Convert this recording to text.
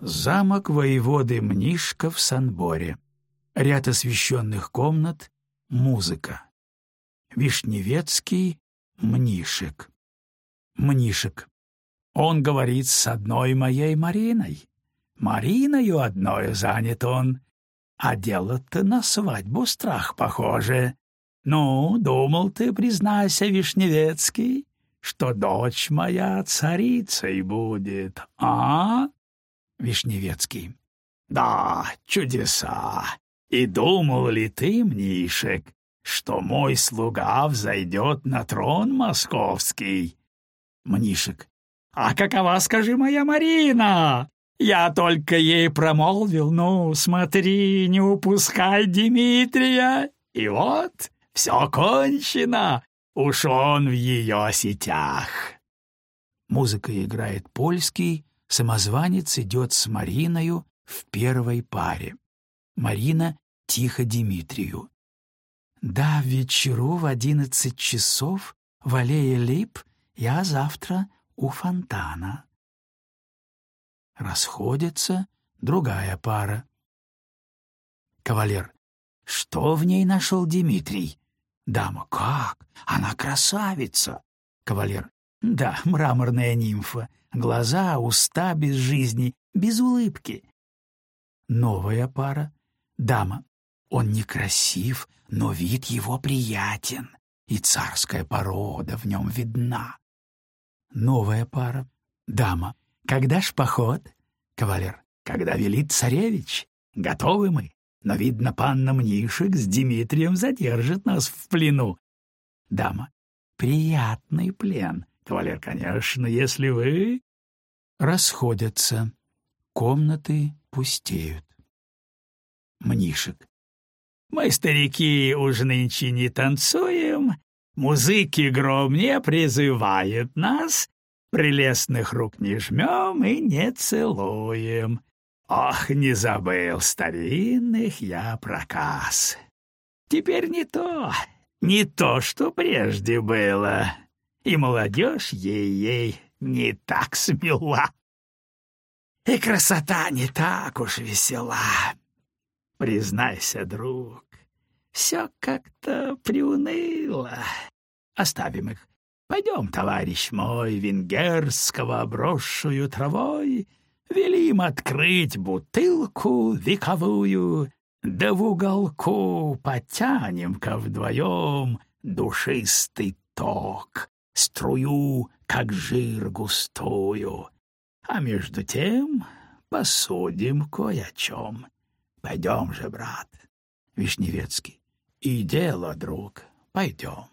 Замок воеводы Мнишка в Санборе. Ряд освещенных комнат, музыка. Вишневецкий, Мнишек. Мнишек. Он говорит с одной моей Мариной. Мариною одной занят он. А дело-то на свадьбу страх похоже. Ну, думал ты, признайся, Вишневецкий, что дочь моя царицей будет, а? Вишневецкий. Да, чудеса. И думал ли ты, Мнишек, что мой слуга взойдет на трон московский? Мнишек. А какова, скажи, моя Марина? Я только ей промолвил, ну, смотри, не упускай Дмитрия. И вот, все кончено, уж он в ее сетях. Музыка играет польский, самозванец идет с Мариною в первой паре. Марина тихо Дмитрию. «Да, вечеру в одиннадцать часов в аллее Лип я завтра у фонтана» расходятся, другая пара. Кавалер. Что в ней нашел Дмитрий? Дама. Как? Она красавица. Кавалер. Да, мраморная нимфа. Глаза, уста без жизни, без улыбки. Новая пара. Дама. Он некрасив, но вид его приятен, и царская порода в нем видна. Новая пара. Дама. Когда ж поход? Кавалер. Когда велит царевич. Готовы мы. Но, видно, панна Мнишек с Дмитрием задержит нас в плену. Дама. Приятный плен. Кавалер, конечно, если вы... Расходятся. Комнаты пустеют. Мнишек. Мы, старики, уж нынче не танцуем, музыки гром не призывает нас, Прелестных рук не жмем и не целуем. Ох, не забыл старинных я проказ. Теперь не то, не то, что прежде было. И молодежь ей-ей не так смела. И красота не так уж весела. Признайся, друг, все как-то приуныло. Оставим их Пойдем, товарищ мой, венгерского обросшую травой, Велим открыть бутылку вековую, Да в уголку потянем-ка вдвоем Душистый ток, струю, как жир густую. А между тем посудим кое о чем. Пойдем же, брат. Вишневецкий. И дело, друг, пойдем.